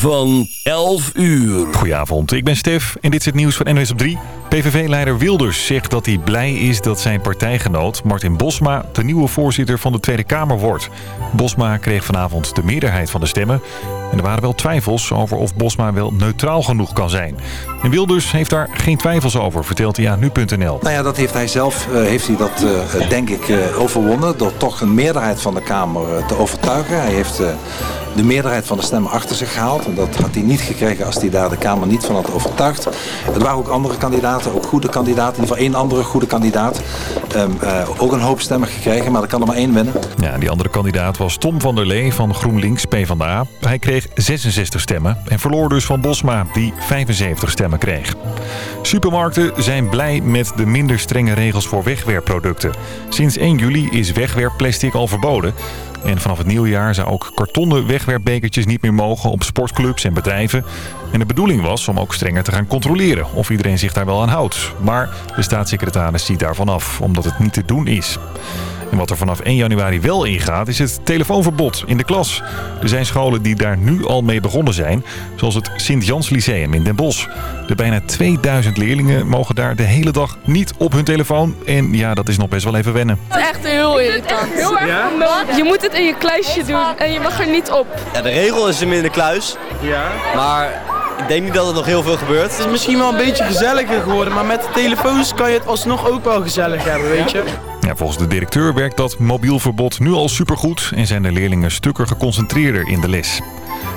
van 11 uur. Goedenavond, ik ben Stef en dit is het nieuws van NOS op 3. PVV-leider Wilders zegt dat hij blij is dat zijn partijgenoot Martin Bosma... de nieuwe voorzitter van de Tweede Kamer wordt. Bosma kreeg vanavond de meerderheid van de stemmen. En er waren wel twijfels over of Bosma wel neutraal genoeg kan zijn. En Wilders heeft daar geen twijfels over, vertelt hij aan nu.nl. Nou ja, dat heeft hij zelf uh, heeft hij dat, uh, denk ik uh, overwonnen... door toch een meerderheid van de Kamer te overtuigen. Hij heeft de meerderheid van de stemmen achter zich gehaald. Dat had hij niet gekregen als hij daar de Kamer niet van had overtuigd. Er waren ook andere kandidaten, ook goede kandidaten. In ieder geval één andere goede kandidaat. Um, uh, ook een hoop stemmen gekregen, maar er kan er maar één winnen. Ja, die andere kandidaat was Tom van der Lee van GroenLinks PvdA. Hij kreeg 66 stemmen en verloor dus van Bosma, die 75 stemmen kreeg. Supermarkten zijn blij met de minder strenge regels voor wegwerpproducten. Sinds 1 juli is wegwerpplastic al verboden. En vanaf het nieuwjaar zou ook kartonnen wegwerpbekertjes niet meer mogen op sportclubs en bedrijven. En de bedoeling was om ook strenger te gaan controleren of iedereen zich daar wel aan houdt. Maar de staatssecretaris ziet daarvan af, omdat het niet te doen is. En wat er vanaf 1 januari wel ingaat is het telefoonverbod in de klas. Er zijn scholen die daar nu al mee begonnen zijn, zoals het Sint-Jans Lyceum in Den Bosch. De bijna 2000 leerlingen mogen daar de hele dag niet op hun telefoon. En ja, dat is nog best wel even wennen. Het is echt heel irritant. Heel erg ja? Je moet het in je kluisje doen en je mag er niet op. Ja, de regel is hem in de kluis. Ja. Maar ik denk niet dat er nog heel veel gebeurt. Het is misschien wel een beetje gezelliger geworden, maar met de telefoons kan je het alsnog ook wel gezellig hebben, weet je. Ja, volgens de directeur werkt dat mobiel verbod nu al supergoed en zijn de leerlingen stukken geconcentreerder in de les.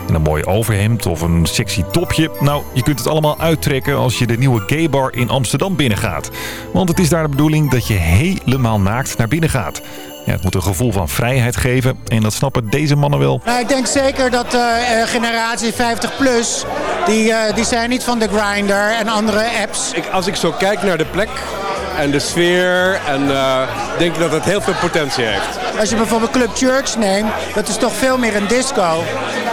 En een mooi overhemd of een sexy topje. Nou, je kunt het allemaal uittrekken als je de nieuwe gaybar in Amsterdam binnengaat. Want het is daar de bedoeling dat je helemaal naakt naar binnen gaat. Ja, het moet een gevoel van vrijheid geven en dat snappen deze mannen wel. Nou, ik denk zeker dat uh, generatie 50 plus, die, uh, die zijn niet van de Grinder en andere apps. Ik, als ik zo kijk naar de plek en de sfeer en uh, denk ik dat het heel veel potentie heeft. Als je bijvoorbeeld Club Church neemt, dat is toch veel meer een disco.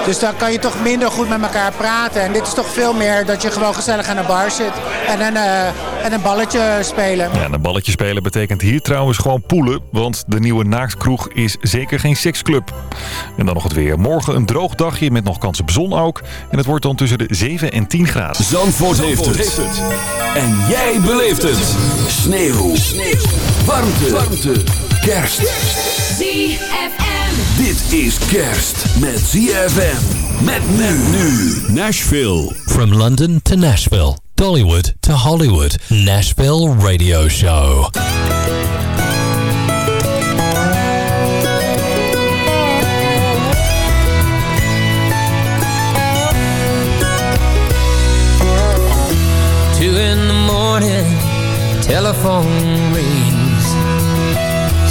Dus dan kan je toch minder goed met elkaar praten. En dit is toch veel meer dat je gewoon gezellig aan de bar zit en een, uh, en een balletje spelen. Ja, een balletje spelen betekent hier trouwens gewoon poelen. Want de nieuwe naaktkroeg is zeker geen seksclub. En dan nog het weer. Morgen een droog dagje met nog kans op zon ook. En het wordt dan tussen de 7 en 10 graden. Zandvoort, Zandvoort heeft, het. heeft, het. En jij beleeft het. Sneeuw. Sneeuw. Warmte. Warmte. Kerst. ZFM. Dit is kerst met ZFM. Met men nu. Nashville. From London to Nashville. Dollywood to Hollywood. Nashville Radio Show. Two in the morning, telephone rings.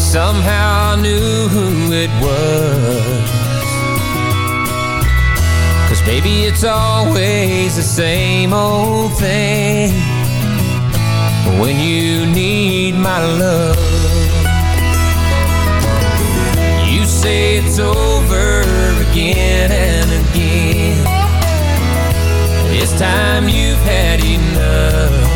Somehow I knew who it was. Cause baby, it's always the same old thing when you need my love. You say it's over again and again. This time you've had enough.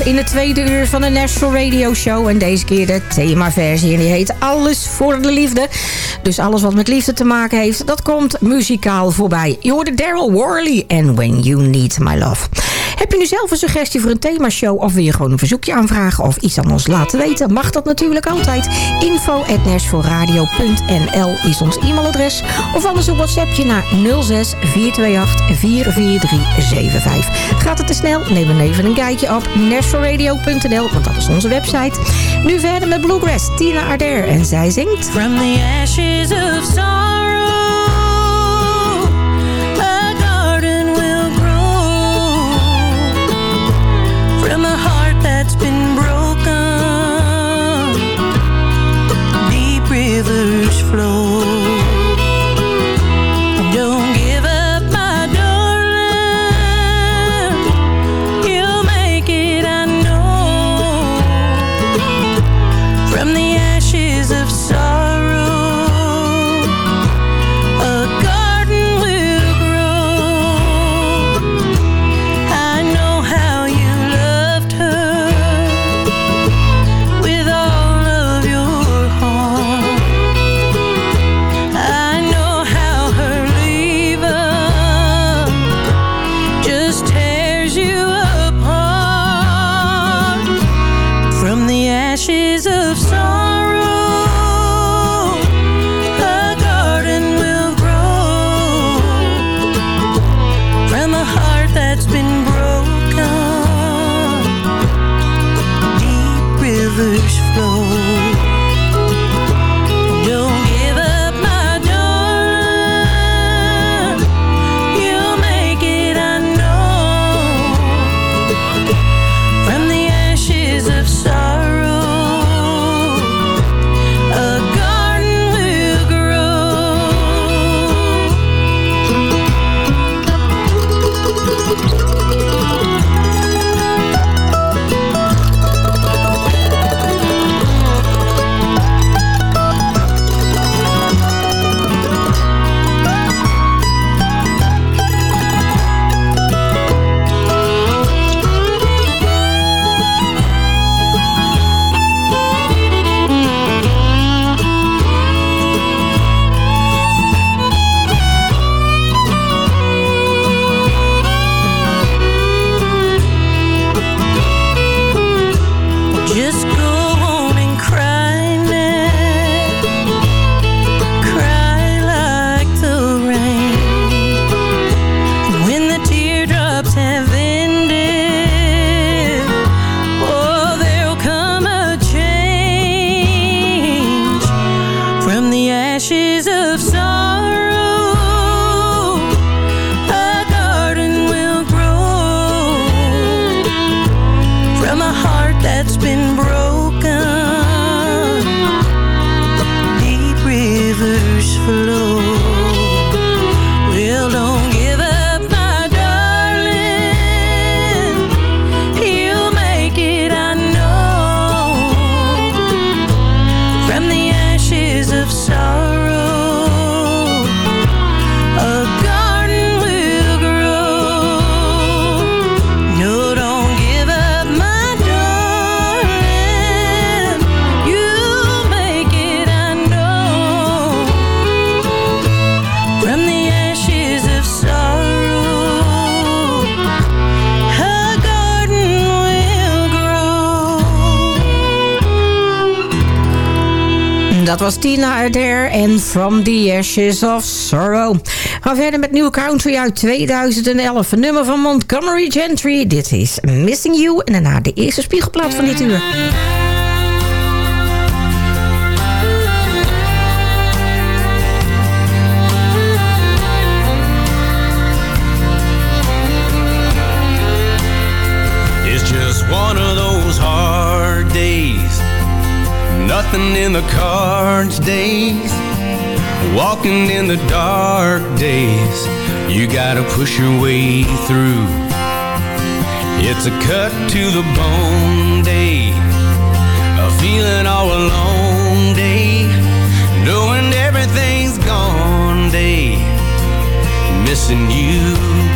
In het tweede uur van de National Radio Show. En deze keer de themaversie. En die heet Alles voor de Liefde. Dus alles wat met liefde te maken heeft, dat komt muzikaal voorbij. Je hoorde Daryl Worley en When You Need My Love. Heb je nu zelf een suggestie voor een themashow... of wil je gewoon een verzoekje aanvragen of iets aan ons laten weten... mag dat natuurlijk altijd. info.nashvilleradio.nl is ons e-mailadres. Of anders een WhatsAppje naar 06 428 44375. Gaat het te snel? Neem dan even een kijkje op nashvilleradio.nl... want dat is onze website. Nu verder met Bluegrass, Tina Adair. En zij zingt... From the ashes of sorrow, From a heart that's been broken, from the ashes of sorrow. Was Tina Adair en From the Ashes of Sorrow. Gaan verder met New Country uit 2011. Een nummer van Montgomery Gentry. Dit is Missing You. En daarna de eerste spiegelplaat van dit uur. Nothing in the cards days. Walking in the dark days. You gotta push your way through. It's a cut to the bone day. A feeling all alone day. Knowing everything's gone day. Missing you.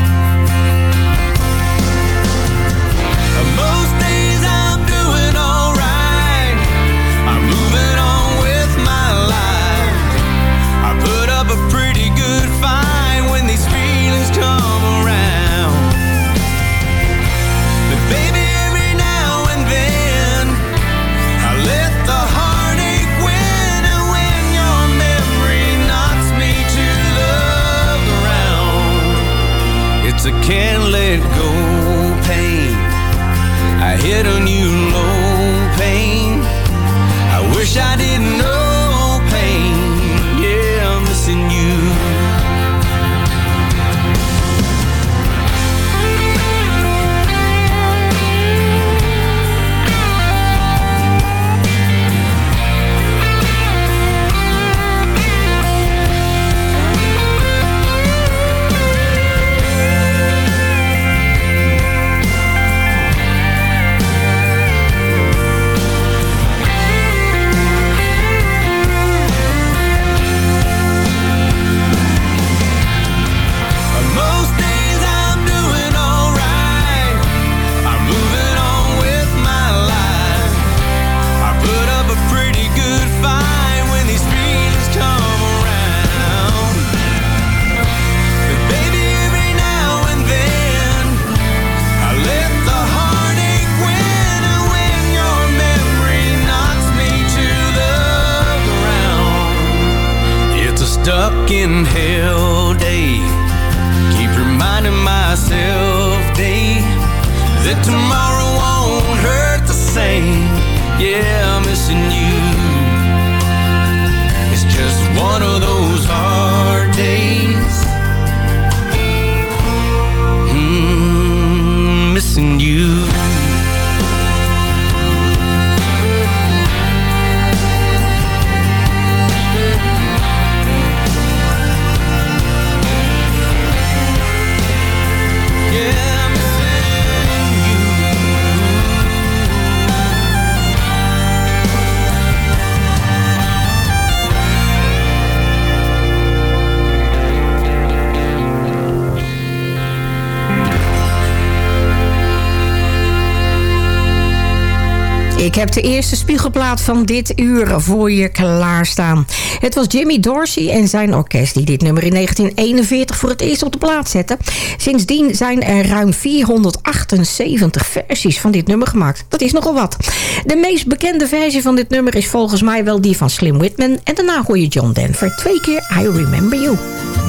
Heb de eerste spiegelplaat van dit uur voor je klaarstaan. Het was Jimmy Dorsey en zijn orkest die dit nummer in 1941 voor het eerst op de plaat zette. Sindsdien zijn er ruim 478 versies van dit nummer gemaakt. Dat is nogal wat. De meest bekende versie van dit nummer is volgens mij wel die van Slim Whitman. En daarna hoor je John Denver twee keer I Remember You.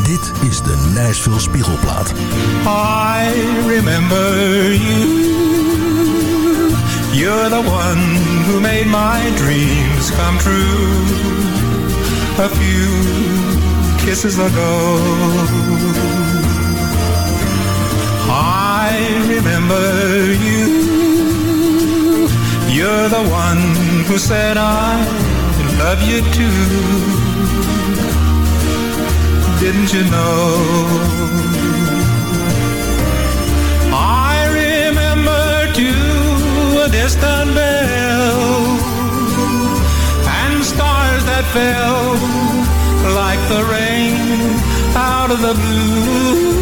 Dit is de Nashville Spiegelplaat. I remember you. You're the one who made my dreams come true. A few kisses ago. I remember you. You're the one who said I love you too. Didn't you know? Distant bell and stars that fell like the rain out of the blue.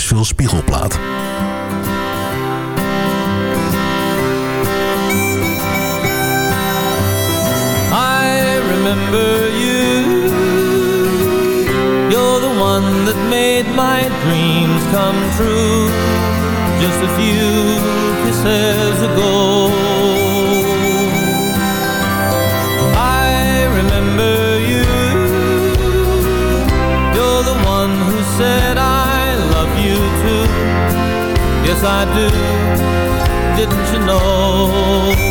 Nashville Spiegelplaat. I remember you. You're the one that made my dreams come true. Just a few kisses ago. Yes, I do. Didn't you know?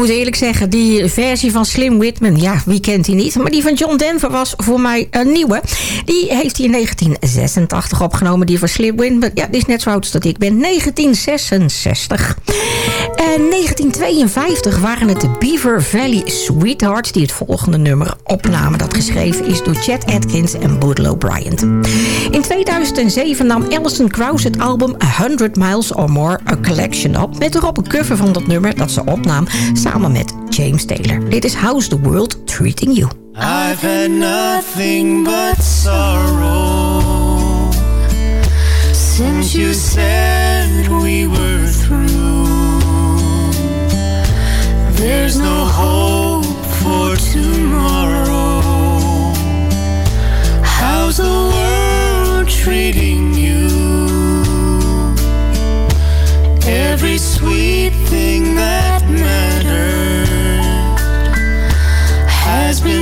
Moet eerlijk zeggen, die versie van Slim Whitman, ja, wie kent die niet? Maar die van John Denver was voor mij een nieuwe. Die heeft hij in 1986 opgenomen. Die van Slim Whitman, ja, die is net zo oud als dat ik ben. 1966. En 1952 waren het de Beaver Valley Sweethearts... die het volgende nummer opnamen. Dat geschreven is door Chet Atkins en Boodle Bryant. In 2007 nam Alison Krauss het album 100 Miles or More A Collection op... met erop een cover van dat nummer dat ze opnam... met James Taylor. Dit is How's the World Treating You. I've had nothing but sorrow since you said we were through. There's no hope for tomorrow. How's the world treating you? Every sweet as been.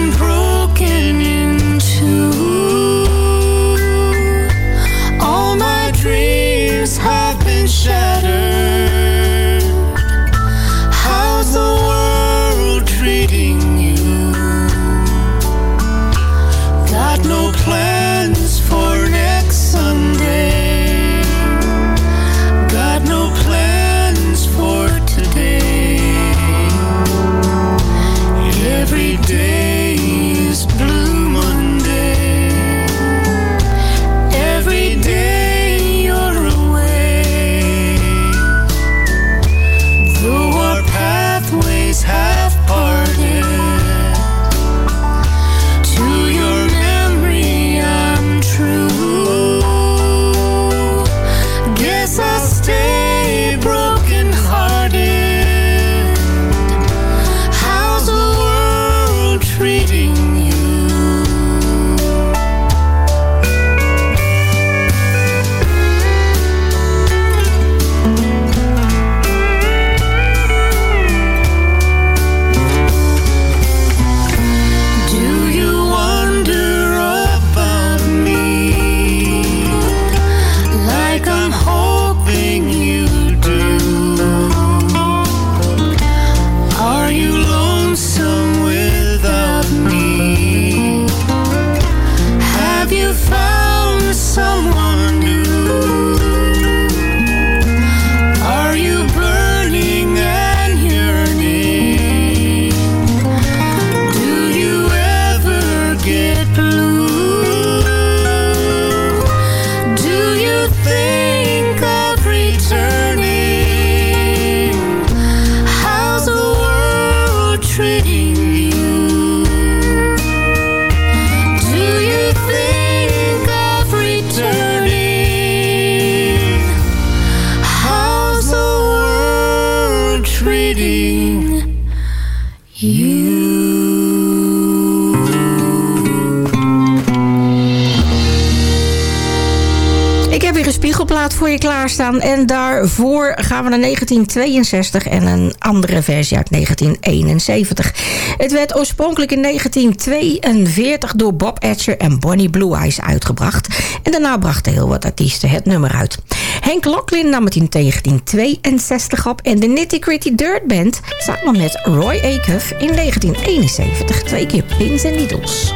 Voor gaan we naar 1962 en een andere versie uit 1971. Het werd oorspronkelijk in 1942 door Bob Etcher en Bonnie Blue Eyes uitgebracht. En daarna brachten heel wat artiesten het nummer uit. Henk Locklin nam het in 1962 op en de Nitty Gritty Dirt Band samen met Roy Acuff in 1971 twee keer pins en needles.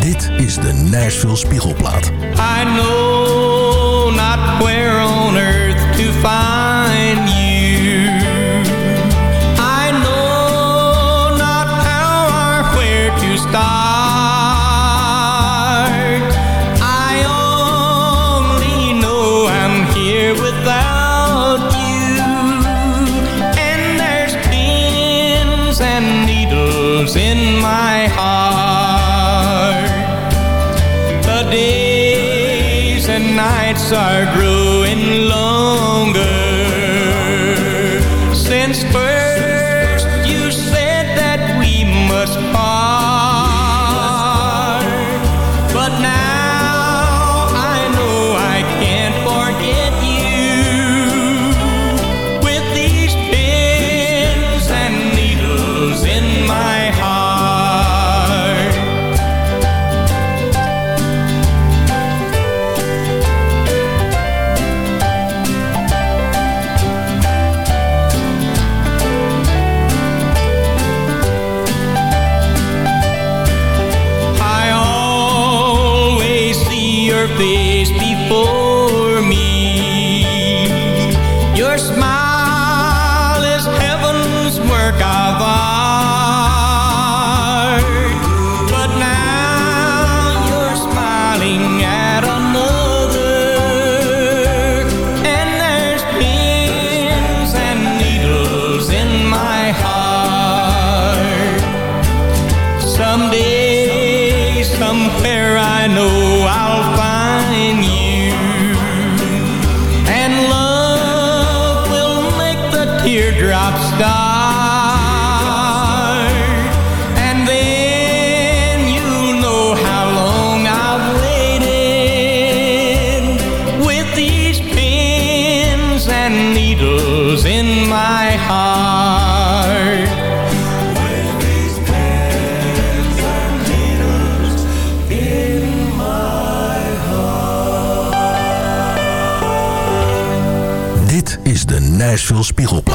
Dit is de Nashville Spiegelplaat. I know desire Someday, somewhere I know I'll find you. And love will make the teardrops stop Spiegel.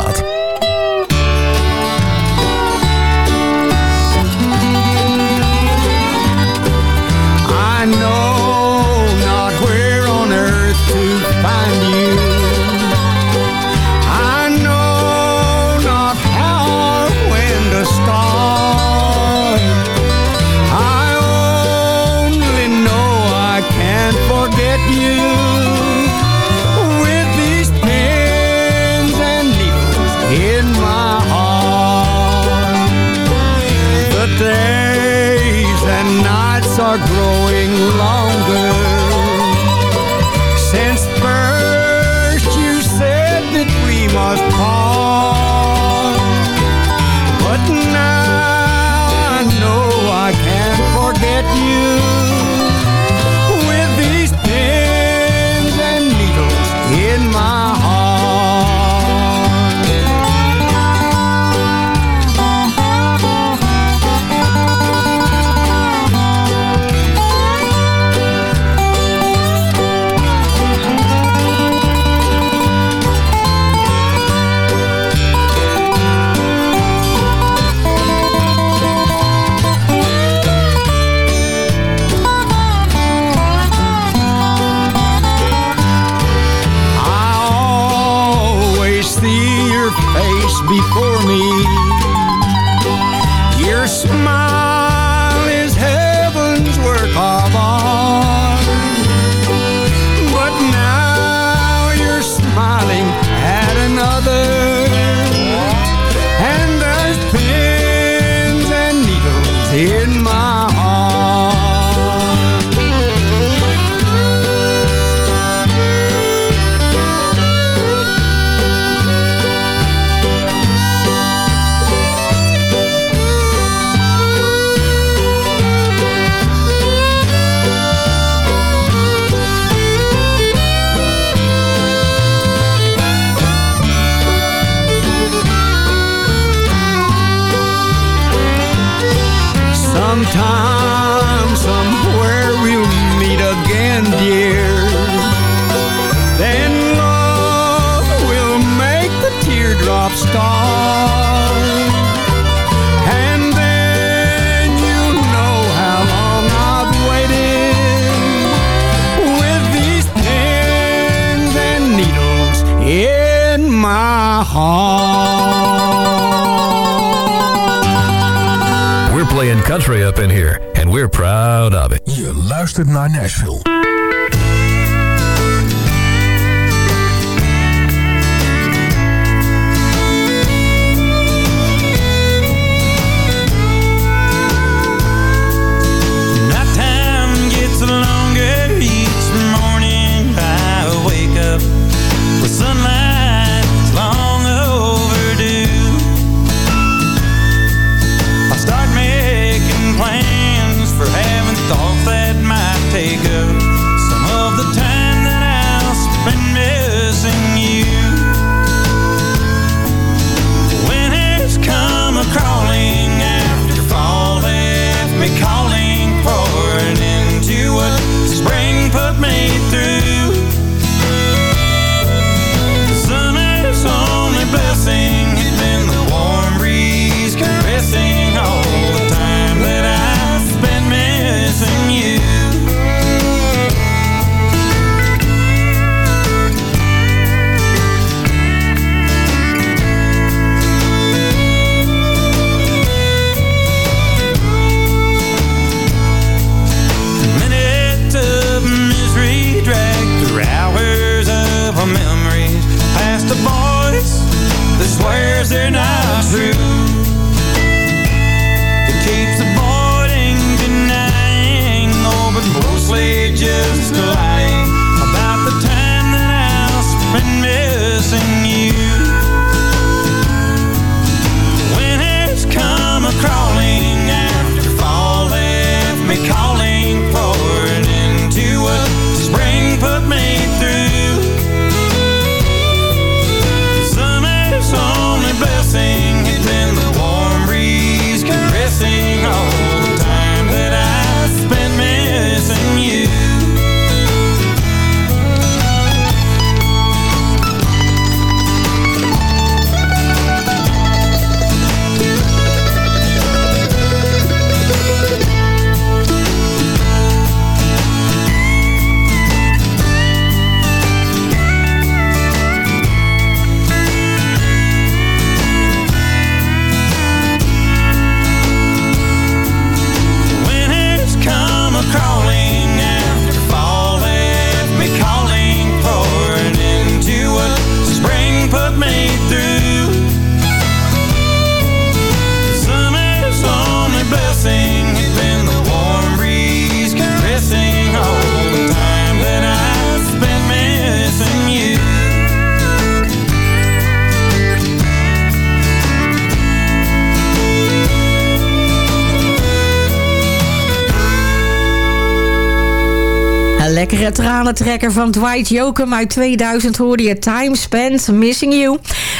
vocale trekker van Dwight Jokum uit 2000 hoorde je Time Spent Missing You.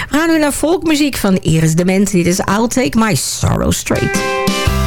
We gaan nu naar volkmuziek van Iris Dement. Dit is I'll Take My Sorrow Straight.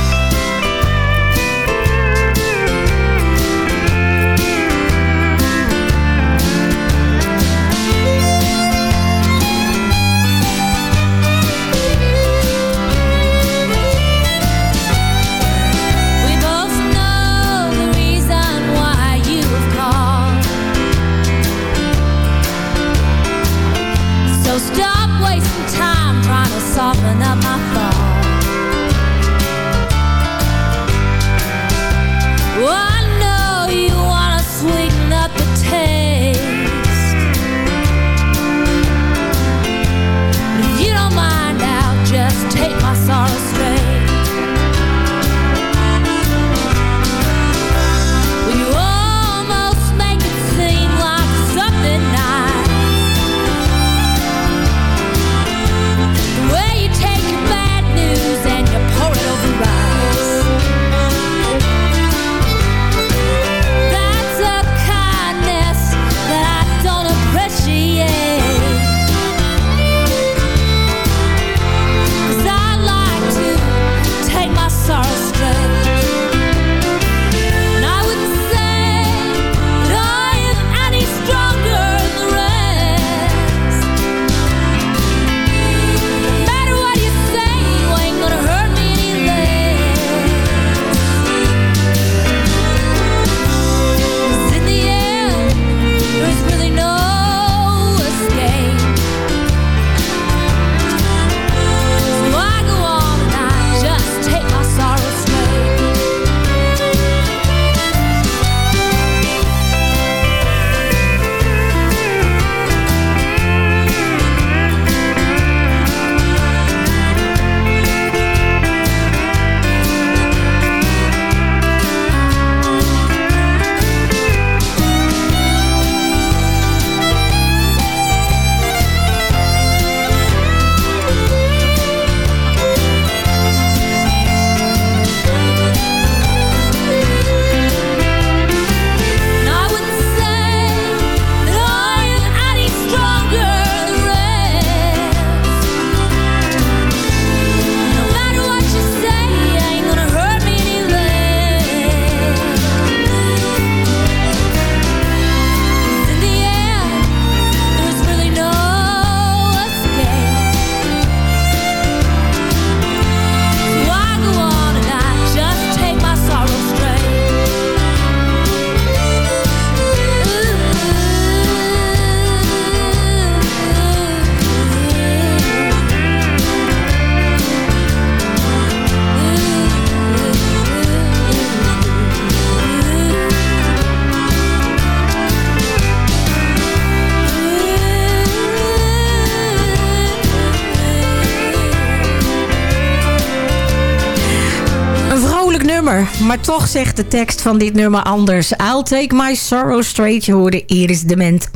Maar toch zegt de tekst van dit nummer anders. I'll take my sorrow straight. Je hoorde Iris Dement.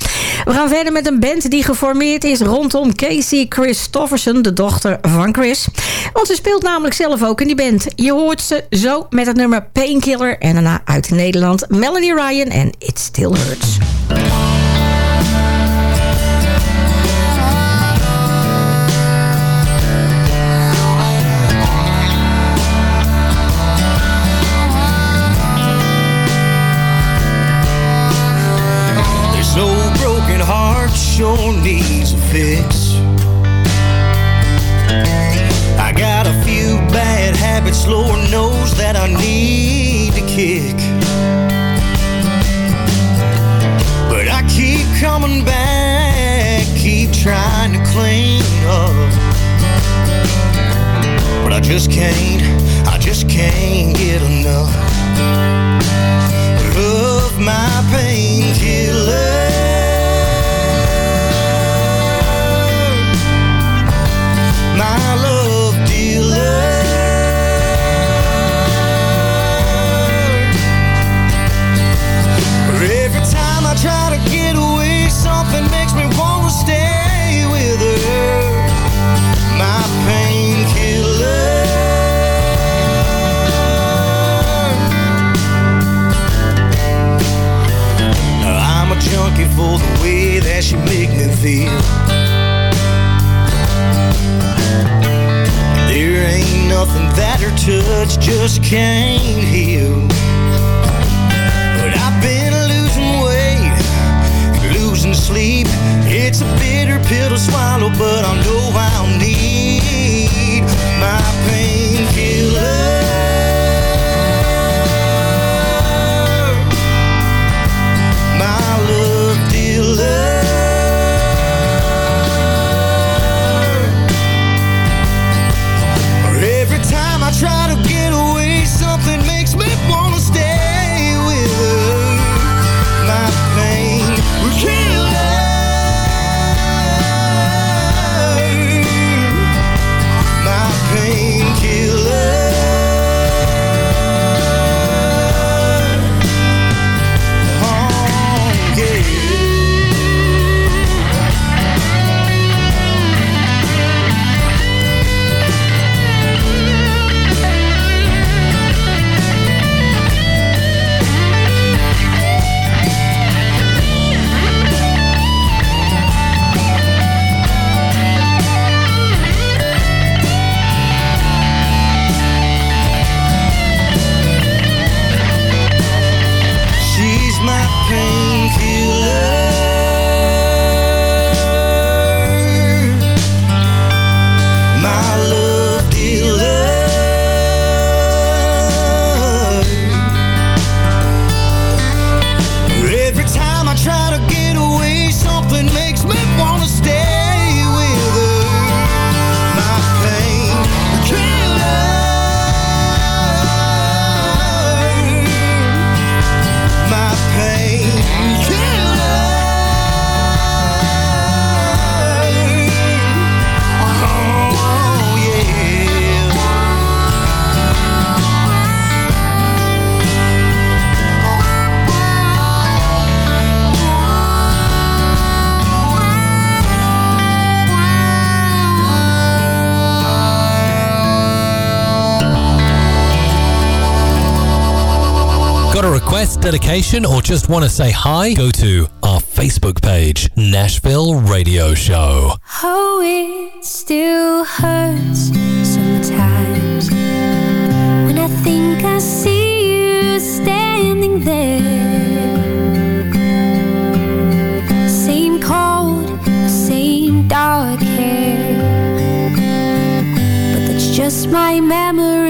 We gaan verder met een band die geformeerd is rondom Casey Christofferson, de dochter van Chris. Want ze speelt namelijk zelf ook in die band. Je hoort ze zo met het nummer Painkiller en daarna uit Nederland Melanie Ryan en It Still Hurts. I need to kick. But I keep coming back, keep trying to clean up. But I just can't, I just can't get enough of my painkiller. change. Dedication, or just want to say hi, go to our Facebook page, Nashville Radio Show. Oh, it still hurts sometimes when I think I see you standing there. Same cold, same dark hair, but that's just my memory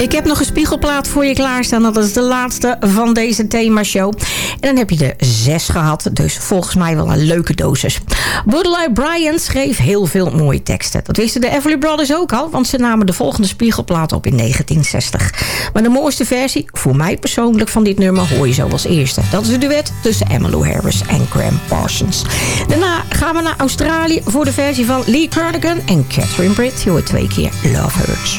Ik heb nog een spiegelplaat voor je klaarstaan. Dat is de laatste van deze themashow. En dan heb je er zes gehad. Dus volgens mij wel een leuke dosis. Woodley Bryan schreef heel veel mooie teksten. Dat wisten de Everly Brothers ook al. Want ze namen de volgende spiegelplaat op in 1960. Maar de mooiste versie, voor mij persoonlijk, van dit nummer hoor je zo als eerste. Dat is de duet tussen Emmylou Harris en Graham Parsons. Daarna gaan we naar Australië voor de versie van Lee Cardigan en Catherine Britt. Je hoort twee keer Love Hurts.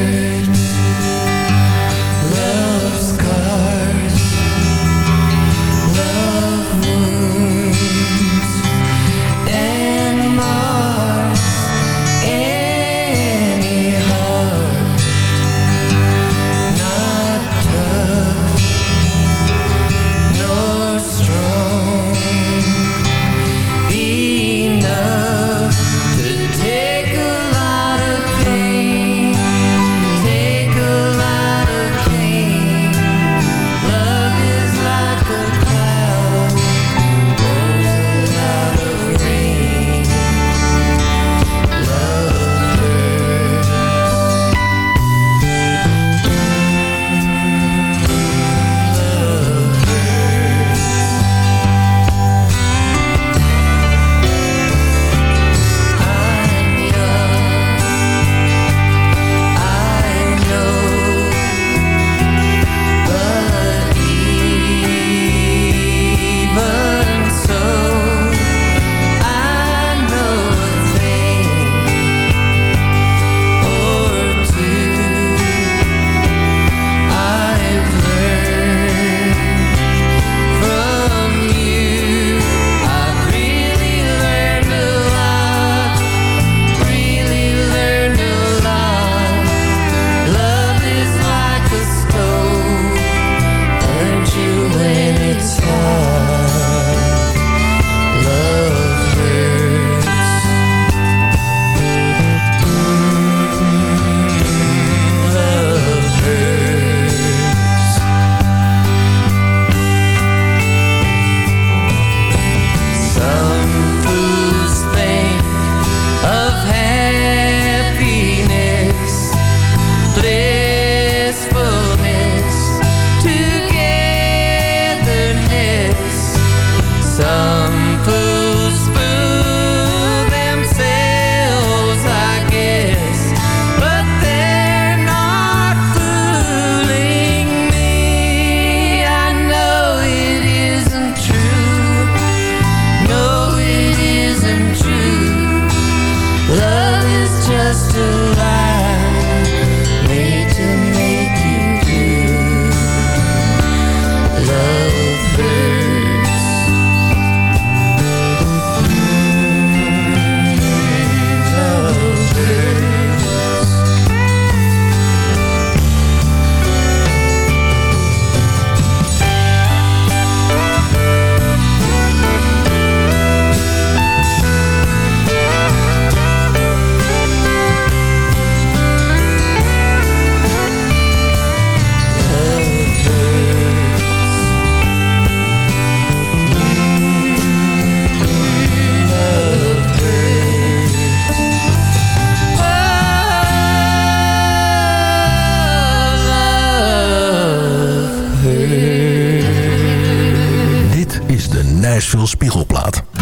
Nashville Spiegelplaat.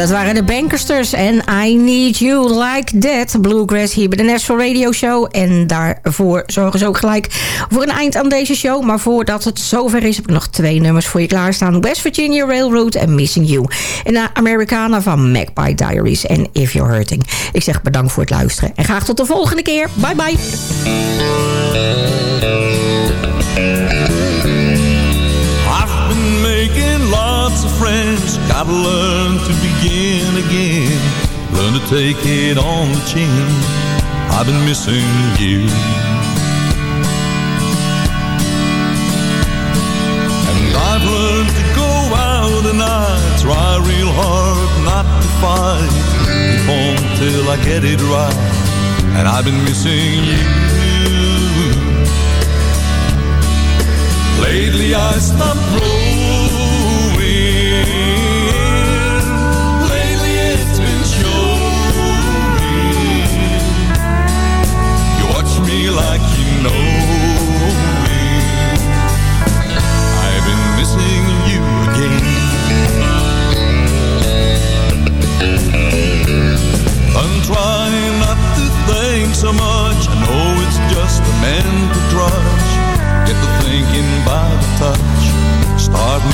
Dat waren de Bankersters en I Need You Like That. Bluegrass hier bij de National Radio Show. En daarvoor zorgen ze ook gelijk voor een eind aan deze show. Maar voordat het zover is, heb ik nog twee nummers voor je klaarstaan. West Virginia Railroad en Missing You. En Americana van Magpie Diaries en If You're Hurting. Ik zeg bedankt voor het luisteren. En graag tot de volgende keer. Bye bye. Of. Gotta learn to begin again. Learn to take it on the chin. I've been missing you. And I've learned to go out and I try real hard not to fight. Keep on till I get it right. And I've been missing you. Lately I stopped growing.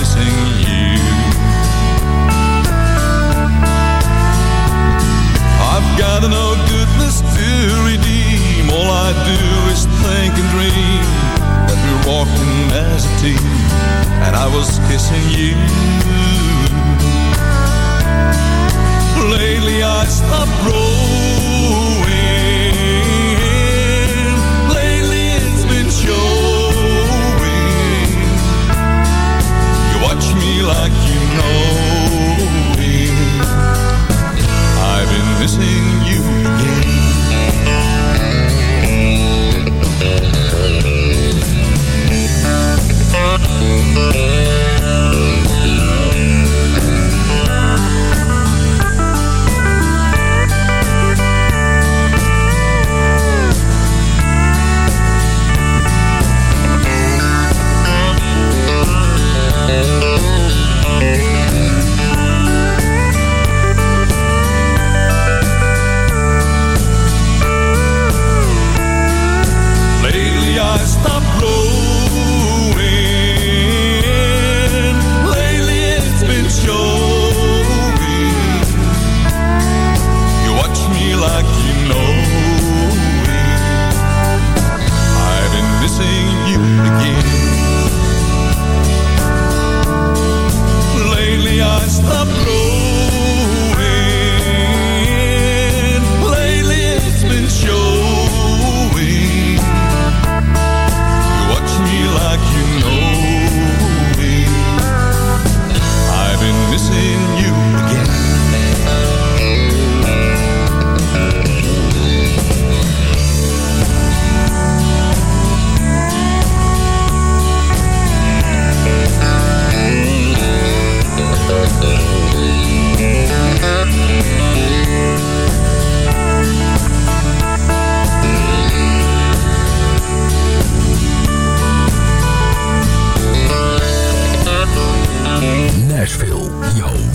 Missing you. I've got no goodness to redeem. All I do is think and dream that we're walking as a team, and I was kissing you. Lately I stopped growing.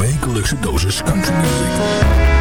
Wekelijkse dosis country music.